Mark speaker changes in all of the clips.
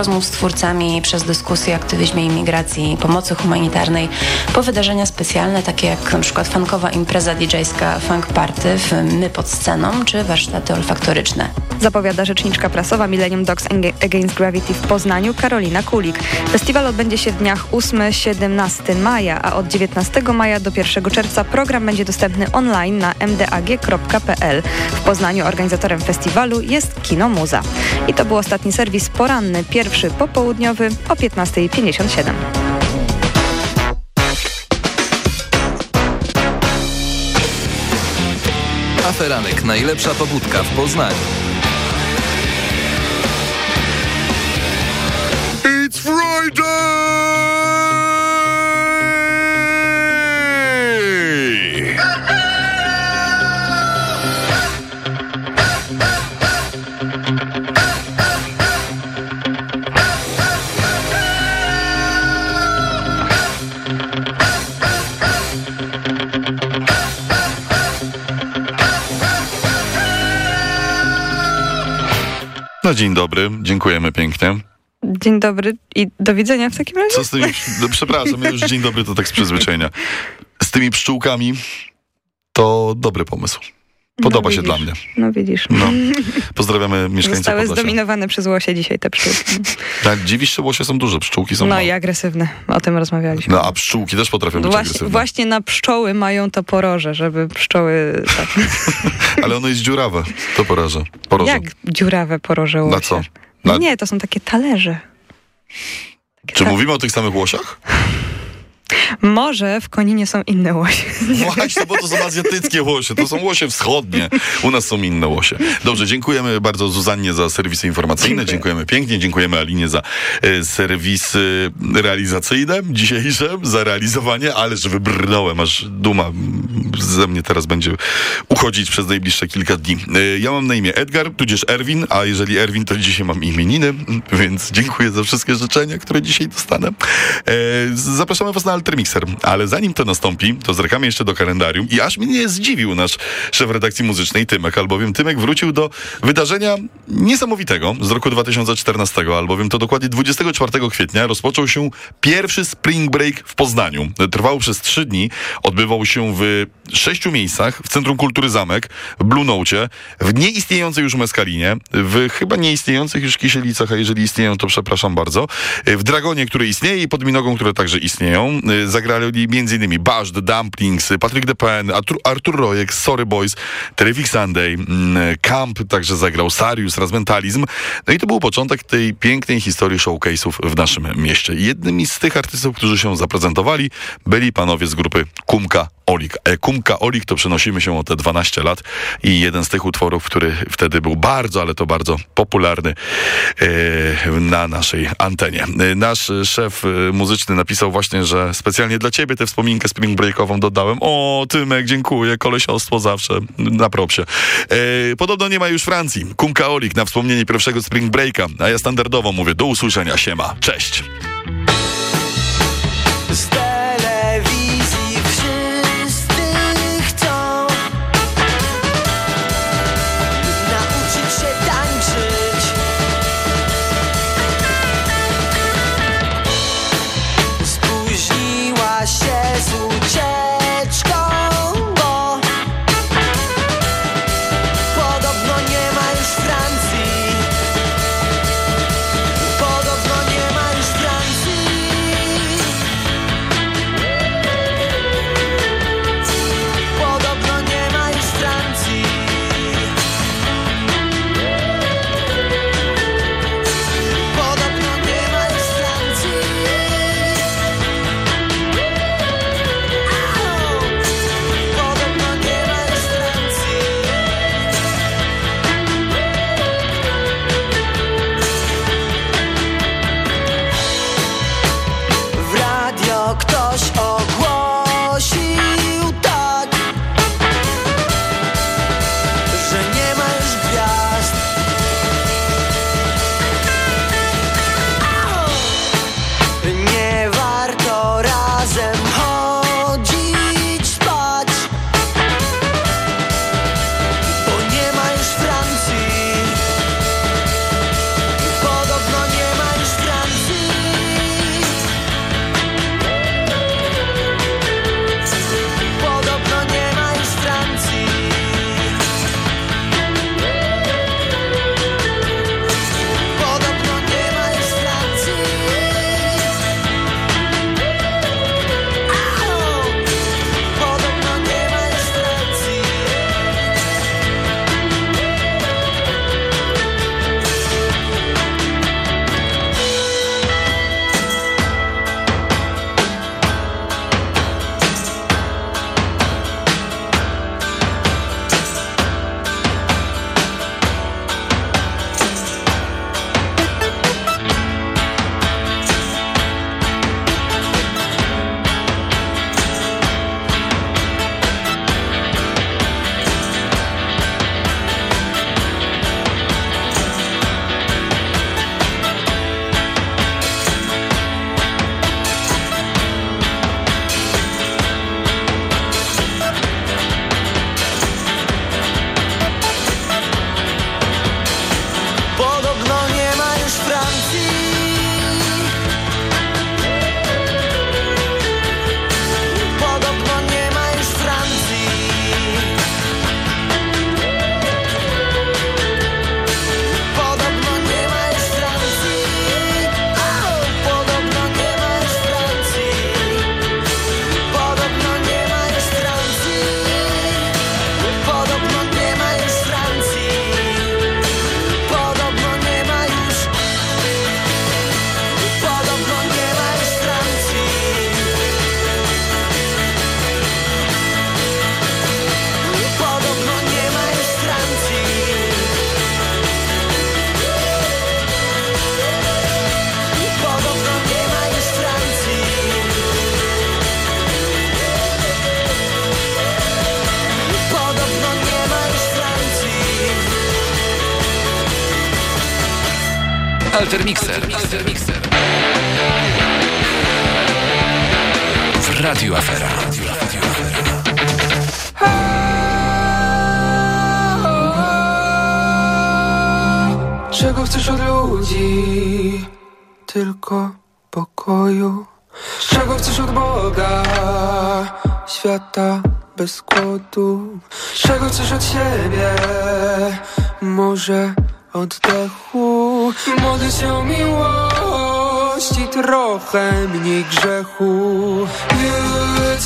Speaker 1: rozmów z twórcami, przez dyskusję o aktywizmie imigracji, pomocy humanitarnej, po wydarzenia specjalne, takie jak przykład fankowa impreza DJ-ska Funk Party w My pod sceną, czy warsztaty olfaktoryczne.
Speaker 2: Zapowiada rzeczniczka prasowa Millennium Dogs Against Gravity w Poznaniu Karolina Kulik. Festiwal odbędzie się w dniach 8-17 maja, a od 19 maja do 1 czerwca program będzie dostępny online na mdag.pl. W Poznaniu organizatorem festiwalu jest Kino Muza. I to był ostatni serwis poranny, pierwszy popołudniowy o 15.57.
Speaker 3: Aferanek. Najlepsza pobudka w Poznaniu.
Speaker 4: No dzień dobry, dziękujemy pięknie.
Speaker 2: Dzień dobry i do widzenia w takim razie.
Speaker 4: Co z tymi, no, przepraszam, ja już dzień dobry to tak z przyzwyczajenia. Z tymi pszczółkami to dobry pomysł. Podoba
Speaker 2: No
Speaker 4: się dla mnie.
Speaker 2: No widzisz.
Speaker 4: No. Pozdrawiamy mieszkańców
Speaker 2: Zostały
Speaker 4: Podlasia.
Speaker 2: zdominowane przez łosie dzisiaj te pszczółki.
Speaker 4: Tak, dziwisz się, łosie są duże, pszczółki są
Speaker 2: No
Speaker 4: małe.
Speaker 2: i agresywne. O tym rozmawialiśmy.
Speaker 4: No a pszczółki też potrafią być
Speaker 2: Właśnie,
Speaker 4: agresywne.
Speaker 2: właśnie na pszczoły mają to poroże, żeby pszczoły... Tak.
Speaker 4: Ale ono jest dziurawe. To poraża. Poroże.
Speaker 2: Jak dziurawe poroże łosie?
Speaker 4: Na co?
Speaker 2: No nie, to są takie talerze. Takie
Speaker 4: Czy
Speaker 2: ta-
Speaker 4: mówimy o tych samych łosiach?
Speaker 2: Może w Koninie są inne łosie.
Speaker 4: Właśnie, bo to są azjatyckie łosie, to są łosie wschodnie. U nas są inne łosie. Dobrze, dziękujemy bardzo Zuzannie za serwisy informacyjne,
Speaker 2: Dziękuję.
Speaker 4: dziękujemy pięknie, dziękujemy Alinie za e, serwisy realizacyjne dzisiejsze, za realizowanie, ale że wybrnąłem, aż duma ze mnie teraz będzie uchodzić przez najbliższe kilka dni. E, ja mam na imię Edgar, tudzież Erwin, a jeżeli Erwin, to dzisiaj mam imieniny, więc dziękuję za wszystkie życzenia, które dzisiaj dostanę. E, zapraszamy was na Altermixer, ale zanim to nastąpi, to zerkamy jeszcze do kalendarium i aż mnie zdziwił nasz szef redakcji muzycznej Tymek, albowiem Tymek wrócił do wydarzenia niesamowitego z roku 2014, albowiem to dokładnie 24 kwietnia rozpoczął się pierwszy Spring Break w Poznaniu. Trwał przez trzy dni, odbywał się w sześciu miejscach, w Centrum Kultury Zamek, w Blue Note, w nieistniejącej już Meskalinie, w chyba nieistniejących już Kisielicach, a jeżeli istnieją, to przepraszam bardzo, w Dragonie, który istnieje i pod Minogą, które także istnieją. Zagrali m.in. Bash, Dumplings, Patrick DePen, Artur, Artur Rojek, Sorry Boys, Terrific Sunday, mm, Camp także zagrał, Sarius, Razmentalizm. No i to był początek tej pięknej historii showcase'ów w naszym mieście. Jednymi z tych artystów, którzy się zaprezentowali, byli panowie z grupy Kumka Olik. E, Kumka Olik to przenosimy się o te 12 lat i jeden z tych utworów, który wtedy był bardzo, ale to bardzo popularny e, na naszej antenie. E, Nasz szef muzyczny napisał właśnie, że specjalnie dla ciebie tę wspominkę spring breakową dodałem. O, Tymek, dziękuję, kolesiostwo zawsze na propsie. Podobno nie ma już Francji. Kumka Olik na wspomnienie pierwszego spring breaka, a ja standardowo mówię do usłyszenia, siema, cześć.
Speaker 5: tylko pokoju. Czego chcesz od Boga? Świata bez kłodu. Czego chcesz od siebie? Może oddechu. Modlę się o miłość i trochę mniej grzechu. You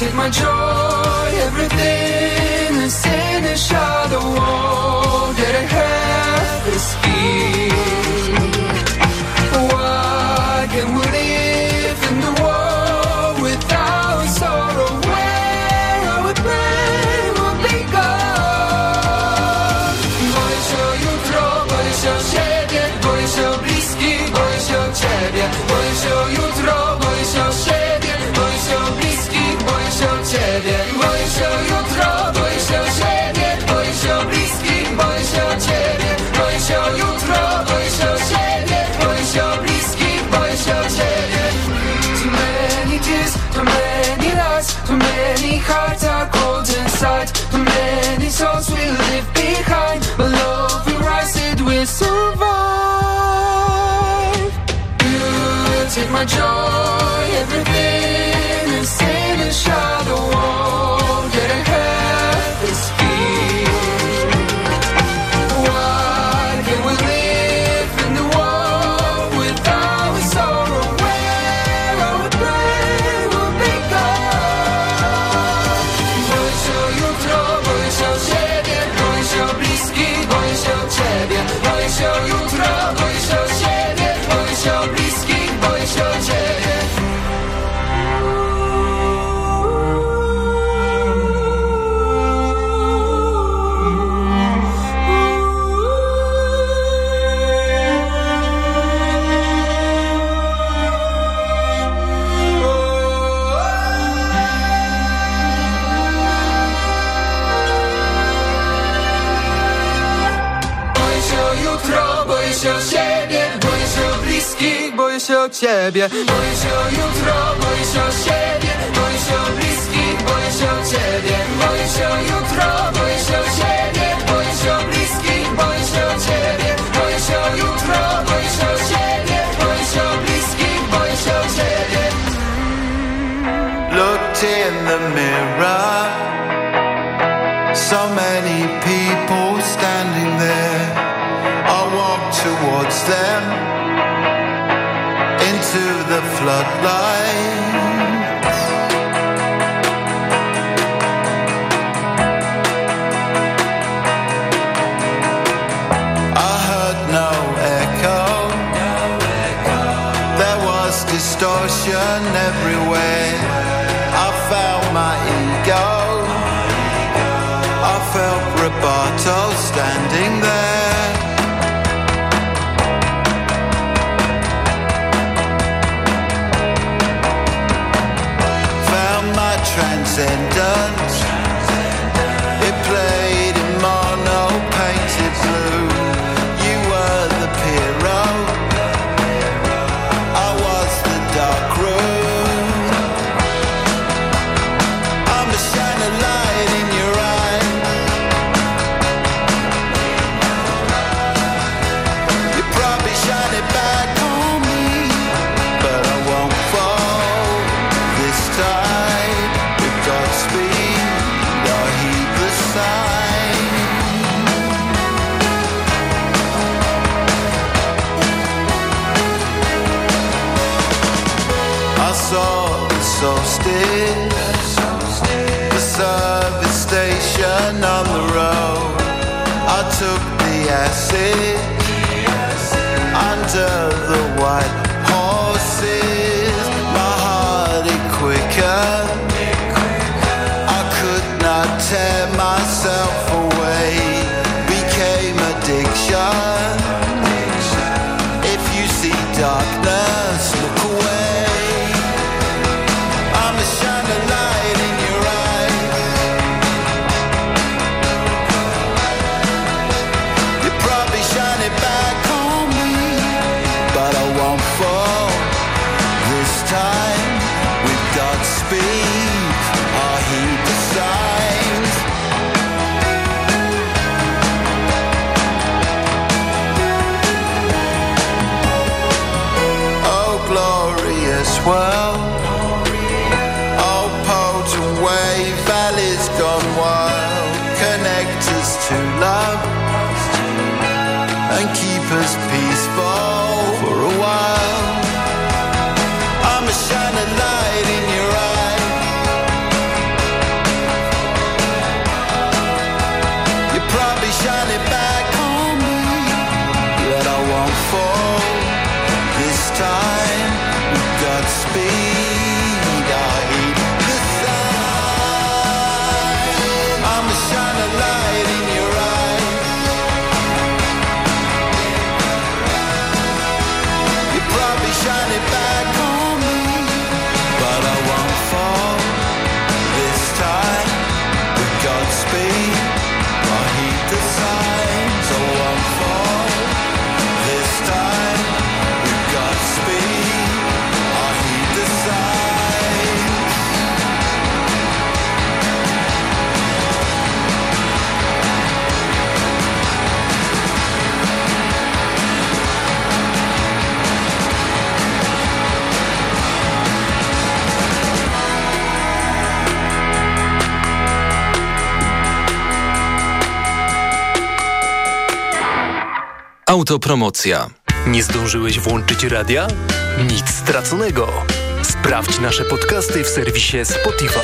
Speaker 5: take my joy, everything. Is in the shadow All that I have is fear My joy. ciebie.
Speaker 6: took the acid under the white
Speaker 3: Autopromocja.
Speaker 7: Nie zdążyłeś włączyć radia? Nic straconego. Sprawdź nasze podcasty w serwisie Spotify.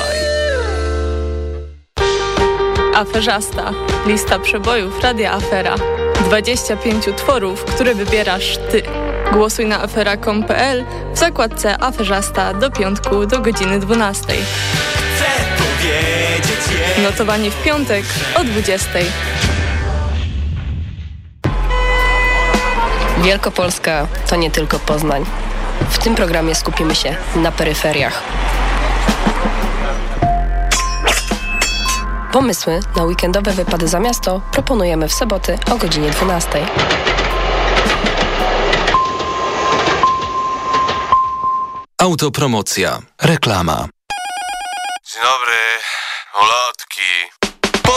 Speaker 8: Aferzasta. Lista przebojów Radia Afera. 25 utworów, które wybierasz Ty. Głosuj na afera.com.pl w zakładce Aferzasta do piątku do godziny 12. Notowanie w piątek o 20.
Speaker 9: Wielkopolska to nie tylko Poznań. W tym programie skupimy się na peryferiach. Pomysły na weekendowe wypady za miasto proponujemy w soboty o godzinie 12.
Speaker 3: Autopromocja. Reklama.
Speaker 10: Dzień dobry, ulotki.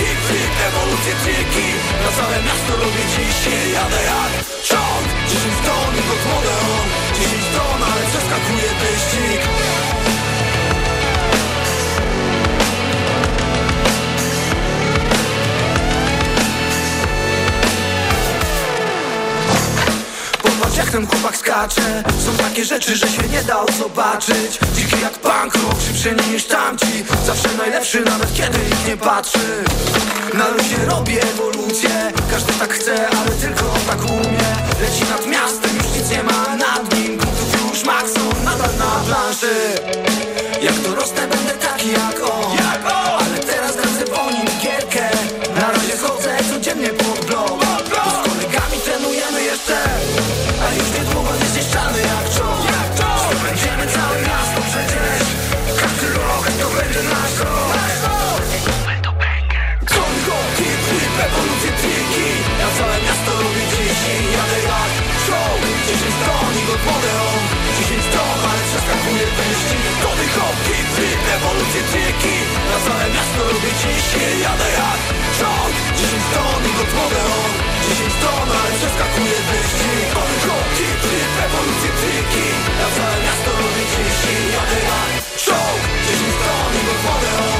Speaker 11: Kickflip, ewolucje triki Na całe miasto robię dzisiaj Jadę jak czołg 10 ton i god on 10 ton, ale przeskakuję wyścig Popatrz jak ten chłopak skacze. Są takie rzeczy, że się nie da zobaczyć. Dziki jak punk rock, szybszy niż tamci. Zawsze najlepszy, nawet kiedy nikt nie patrzy. Na luzie robię ewolucję. Każdy tak chce, ale tylko on tak umie. Leci nad miastem, już nic nie ma nad nim. Punktów już makson, nadal na planszy Ciśnie jadę jak czołg 10 ton i gotowe on. 10 ton, ale przeskakuje wyścig. Mamy kroki, tryb, ewolucję, triki. Na całe miasto robię 10 jadę jak czołg 10 ton i gotowe on.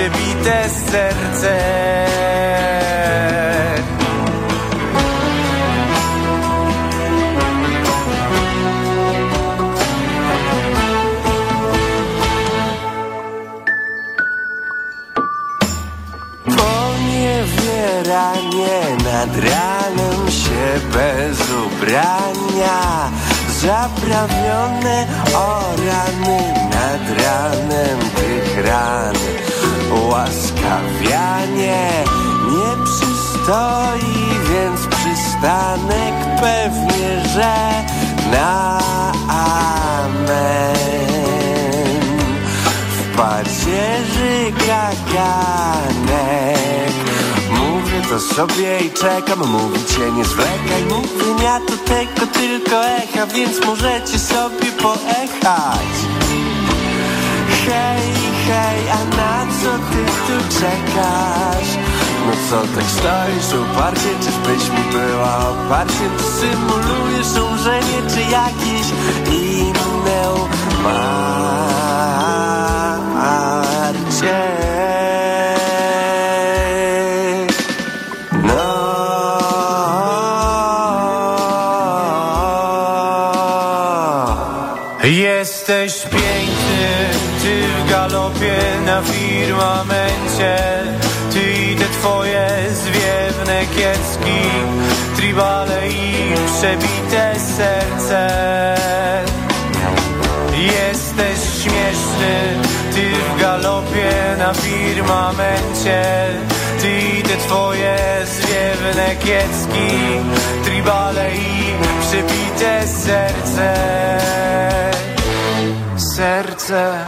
Speaker 12: przebite serce.
Speaker 13: Poniewieranie nad ranem się bez ubrania. Zaprawione o rany nad ranem tych ran Łaskawianie nie przystoi, więc przystanek pewnie, że na amen. W pacierzy kaganek Mówię to sobie i czekam, mówicie nie zwlekaj. Mówię ja to tego tylko echa, więc możecie sobie poechać. Hej, hej, a na co ty tu czekasz? No co tak stoisz uparcie, czyżbyś mi była oparciem? Ty symulujesz umrzenie czy jakieś inne umarcie
Speaker 12: serce. Jesteś śmieszny, ty w galopie na firmamencie. Ty i te twoje zwiewne kiecki Tribale i przebite serce. Serce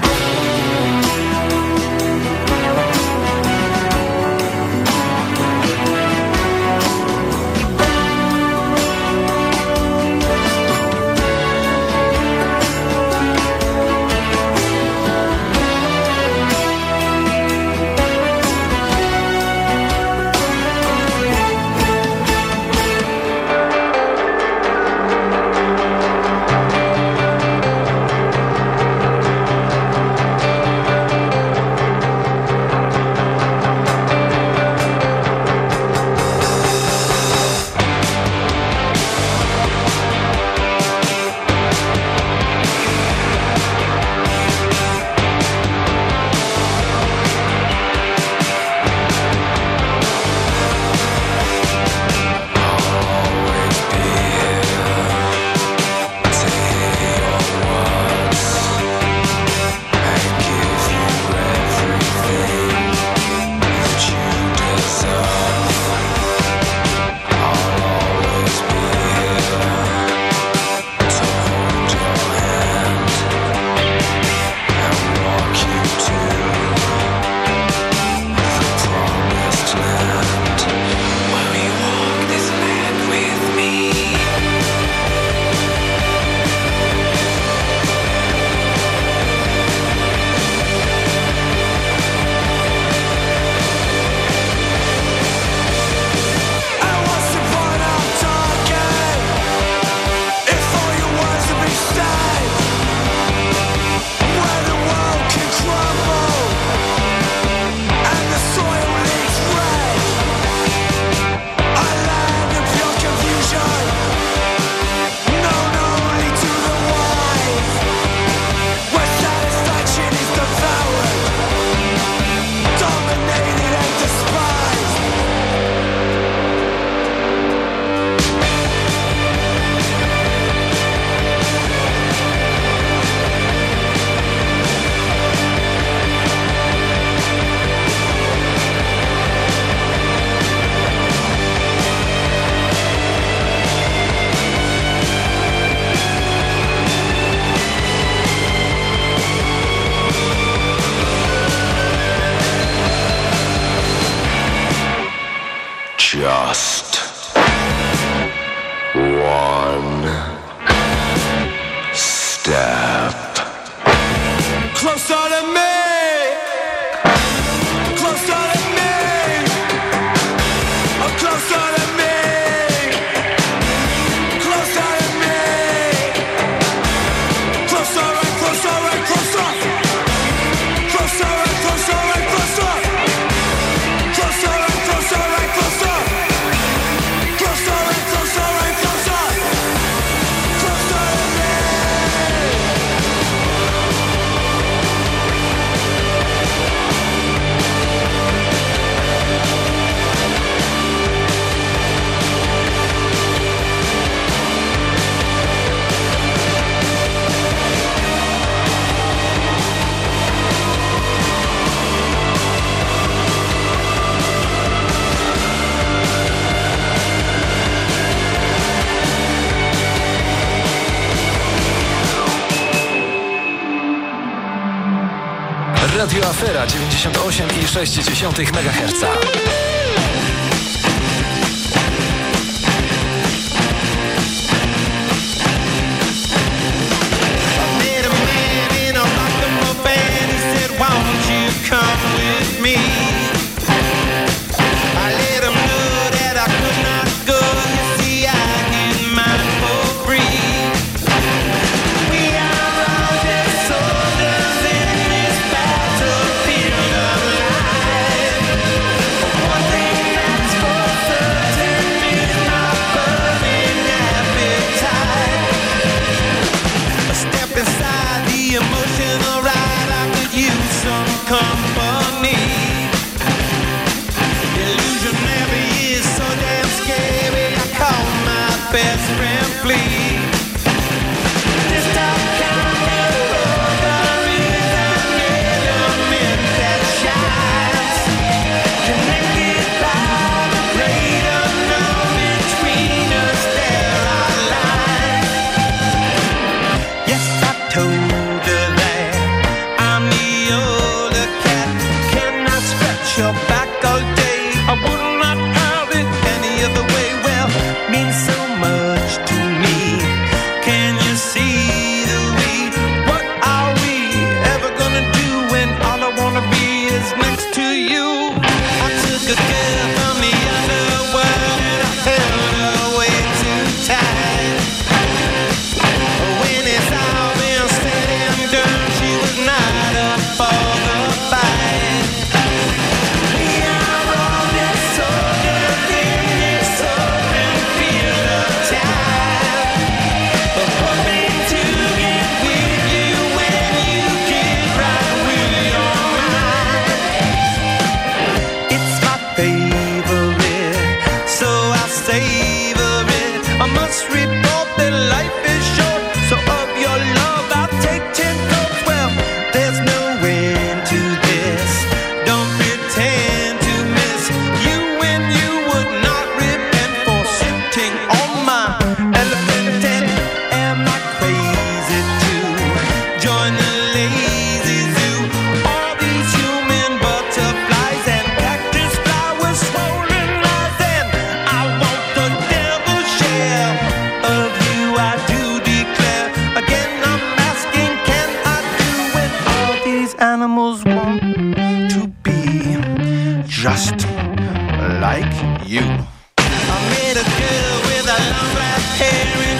Speaker 7: 98,6 MHz.
Speaker 11: Hair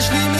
Speaker 14: Ashley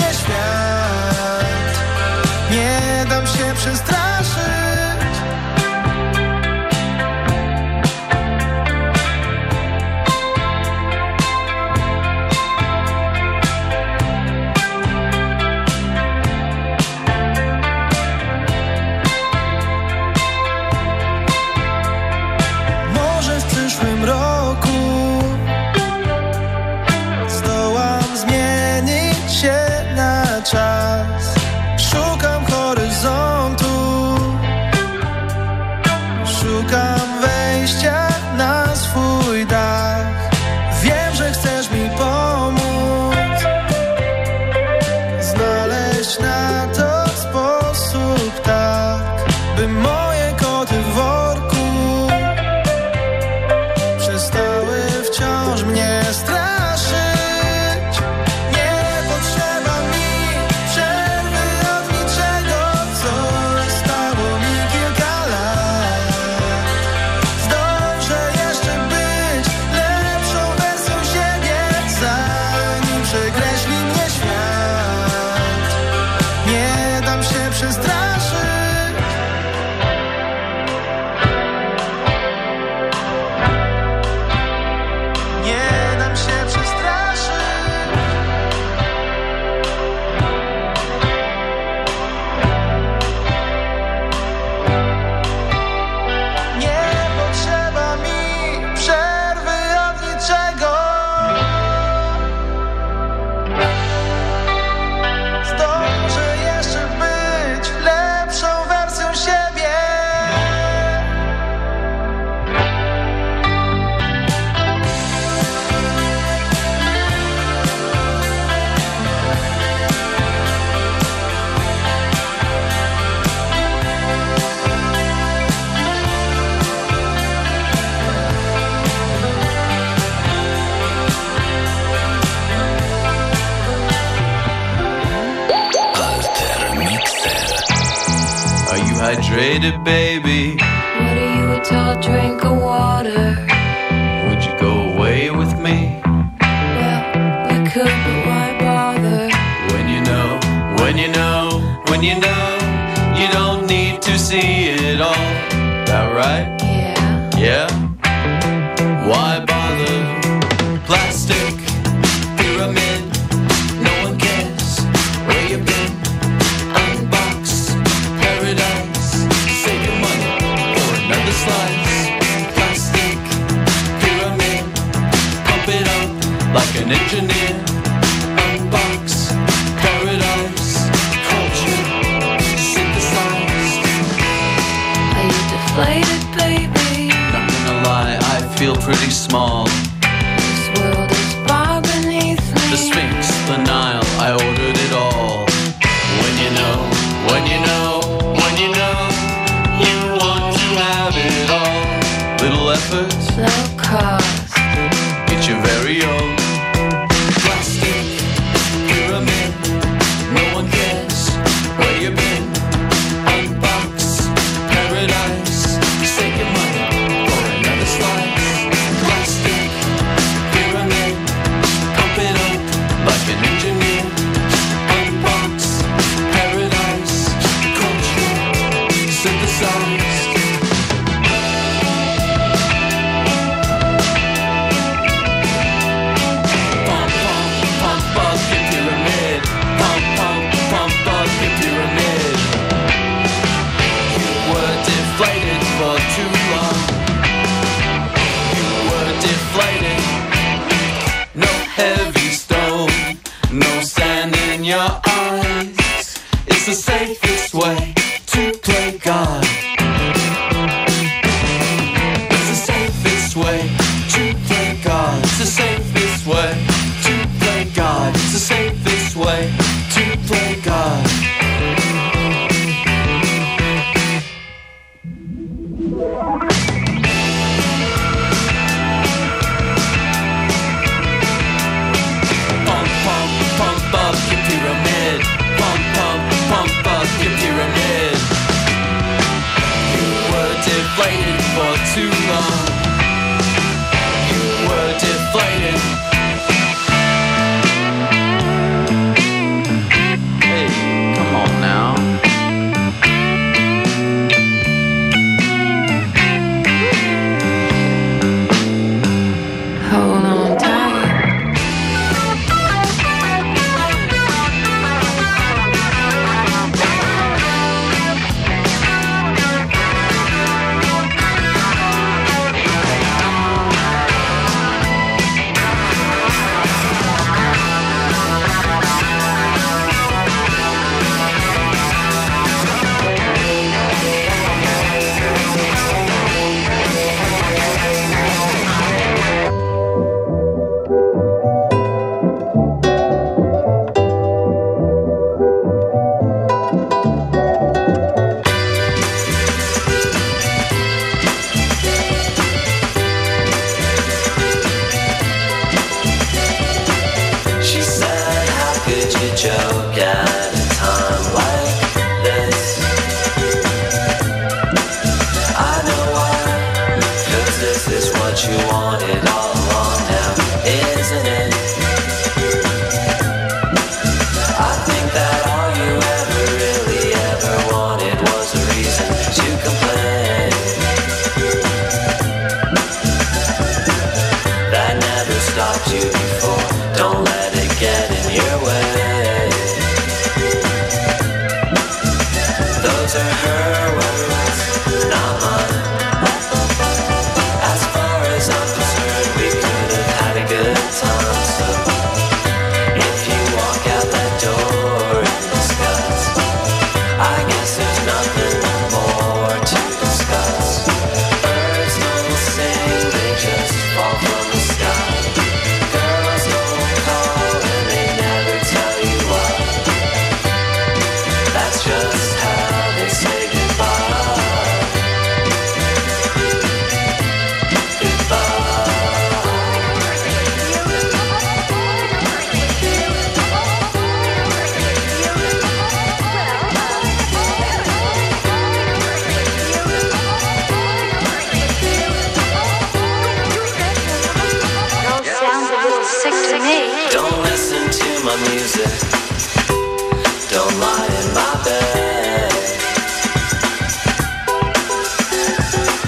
Speaker 14: Don't lie in
Speaker 15: my bed.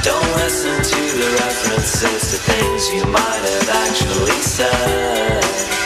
Speaker 15: Don't listen to the references to things you might have actually said.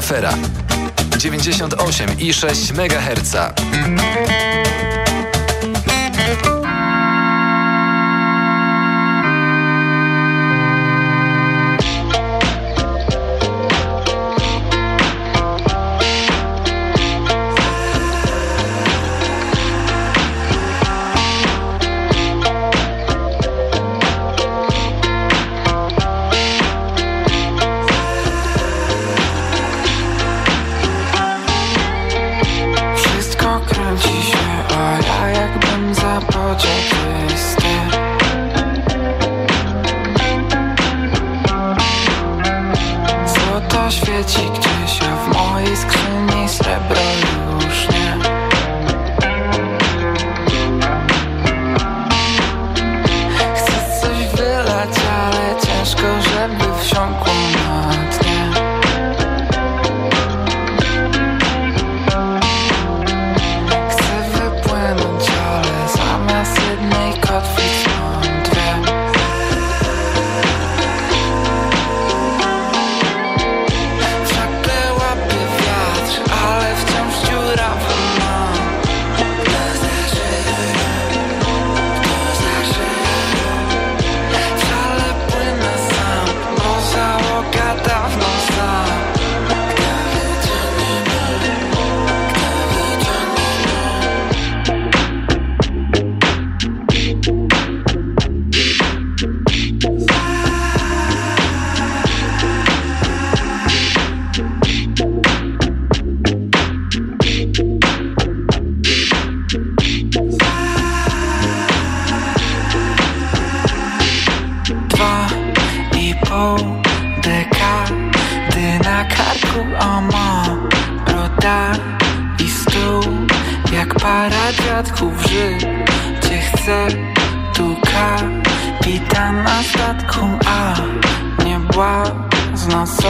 Speaker 3: afera 98,6 MHz.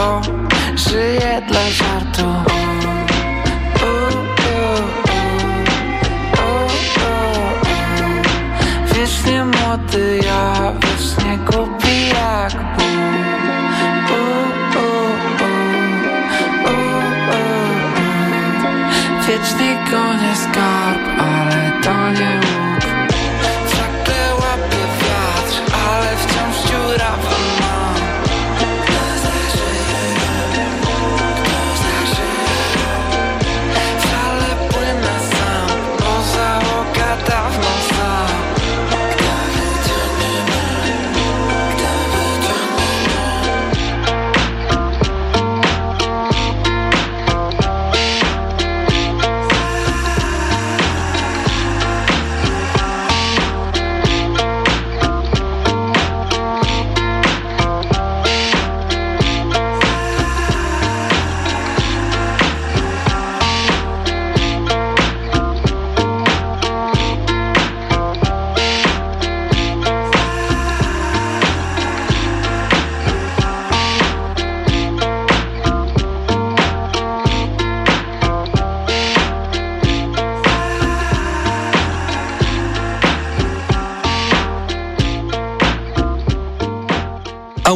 Speaker 5: bo żyję dla żartu. Uh, uh, uh, Wiecznie młody ja, wiecznie głupi jak ból Wiecznie go nie skarb, ale to nie mój.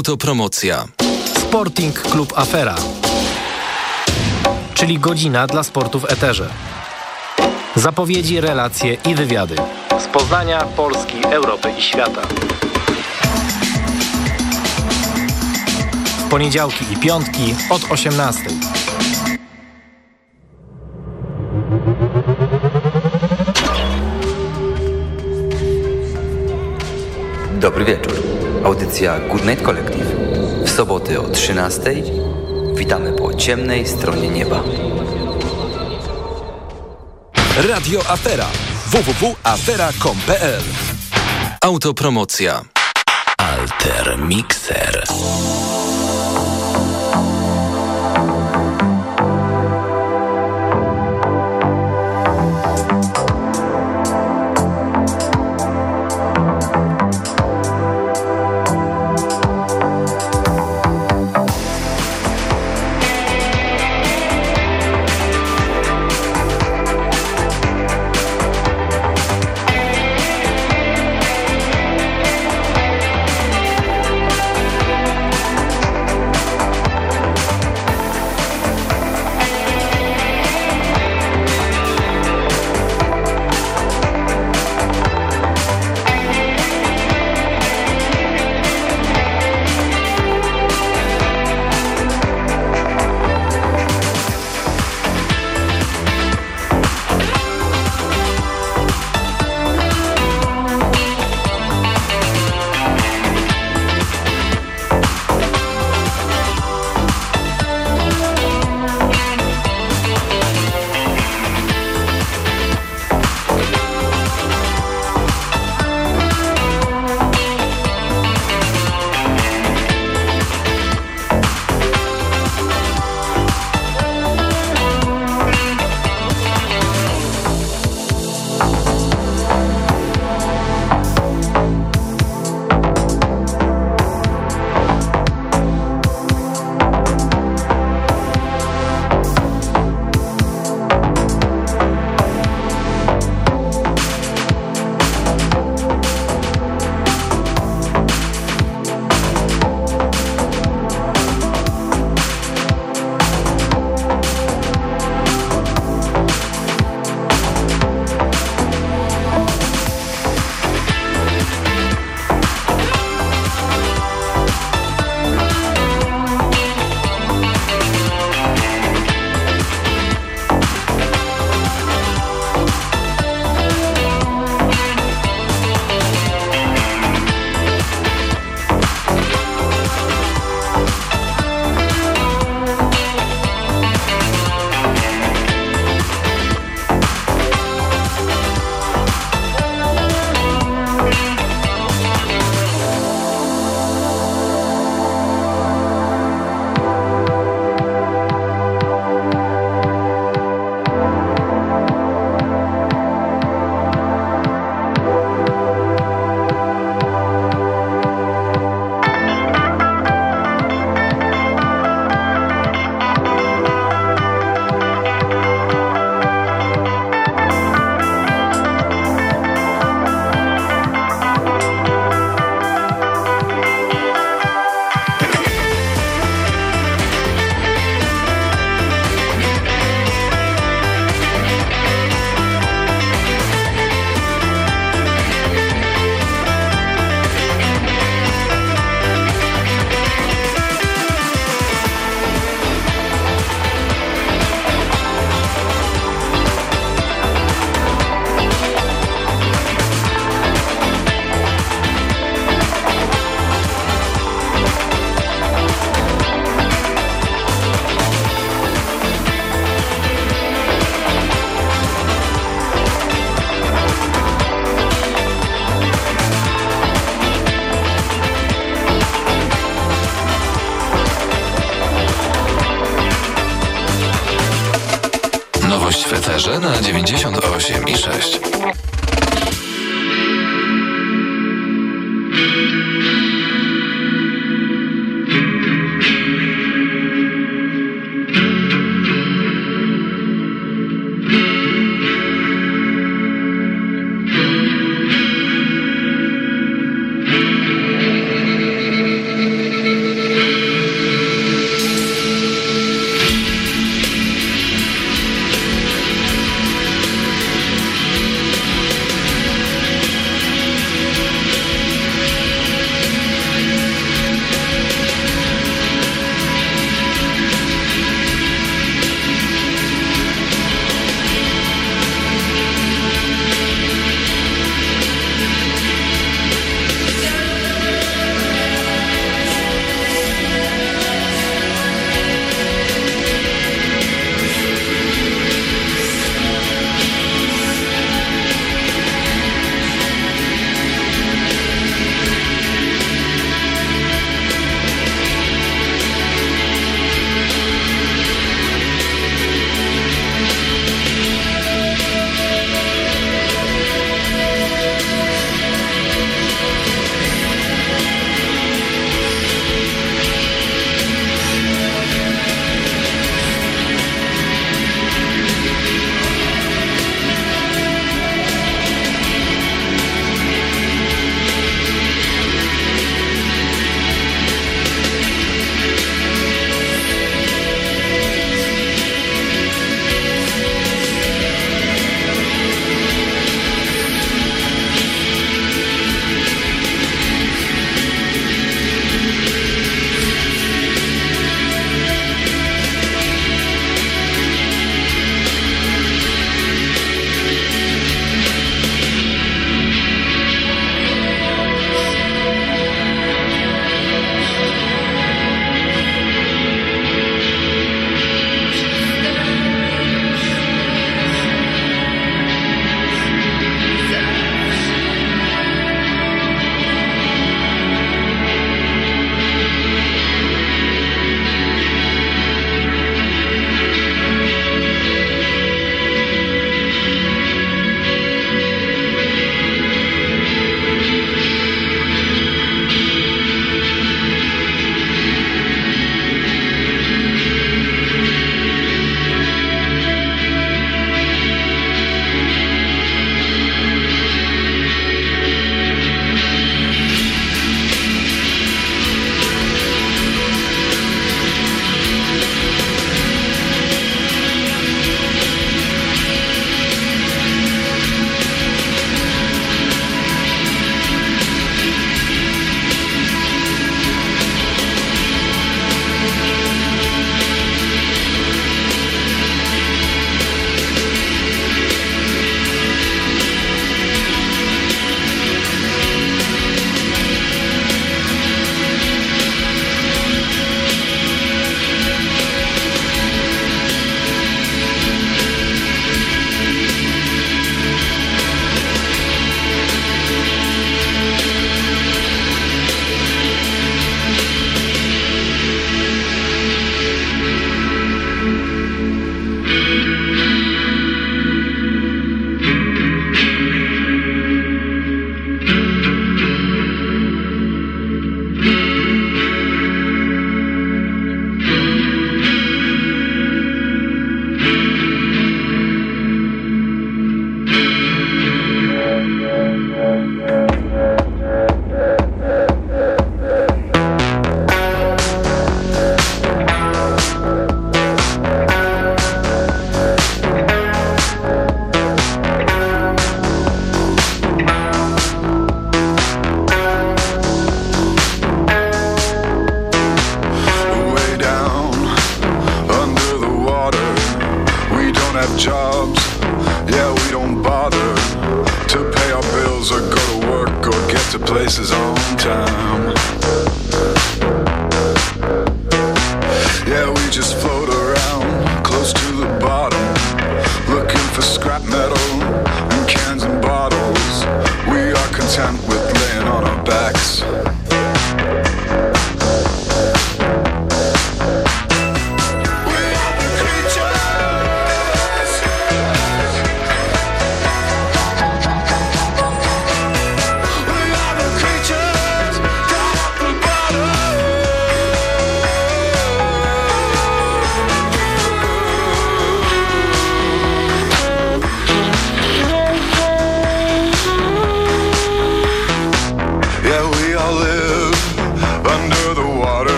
Speaker 3: Autopromocja.
Speaker 16: Sporting Klub Afera. Czyli godzina dla sportu w eterze. Zapowiedzi, relacje i wywiady. Z Poznania, Polski, Europy i świata. W poniedziałki i piątki od 18.
Speaker 17: Dobry wieczór. Audycja Good Night Collective. W soboty o 13. Witamy po ciemnej stronie nieba.
Speaker 3: Radio Afera. www.afera.com.pl Autopromocja. Alter Mixer.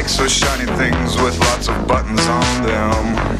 Speaker 18: like so shiny things with lots of buttons on them.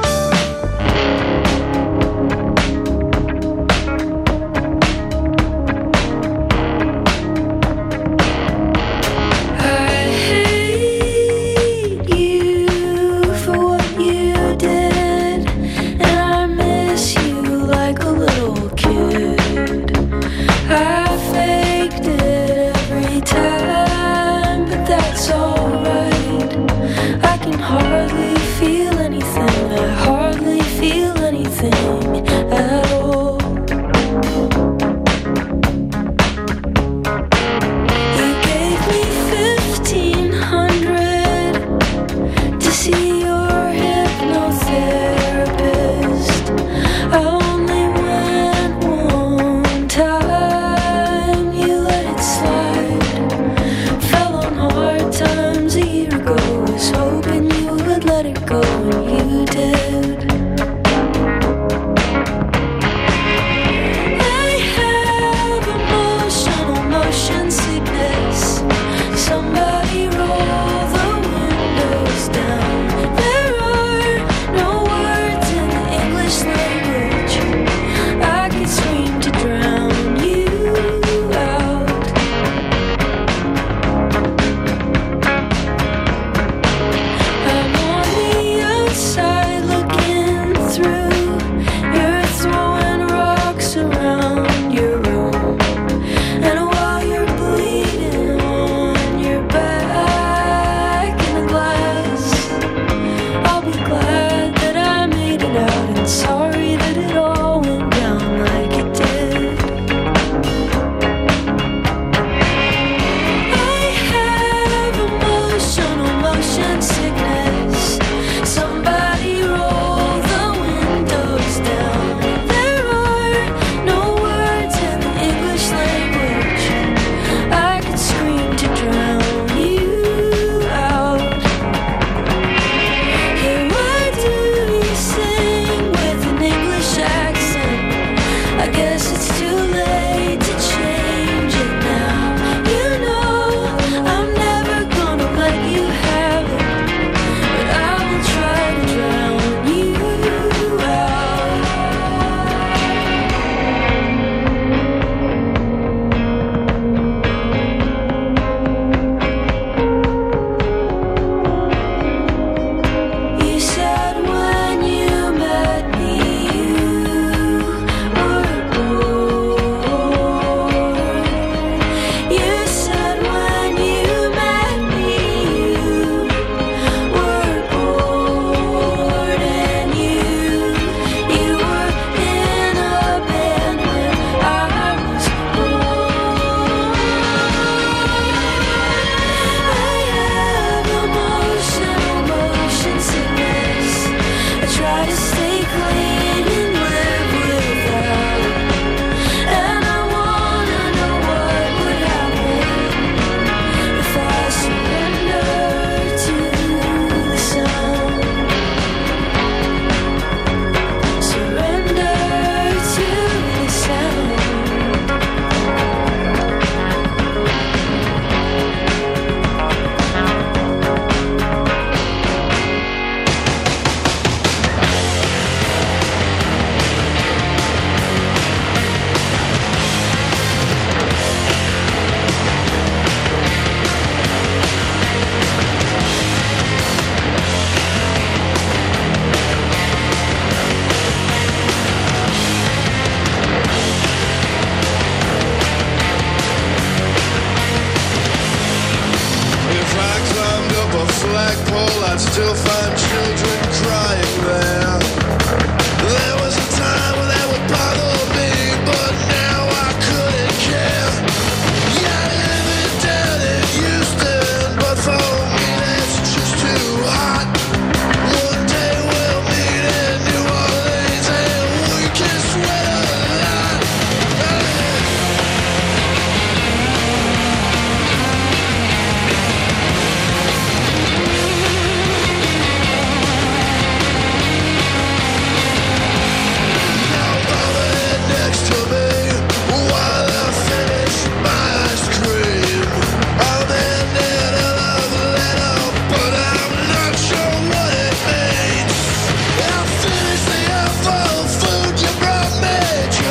Speaker 19: heart is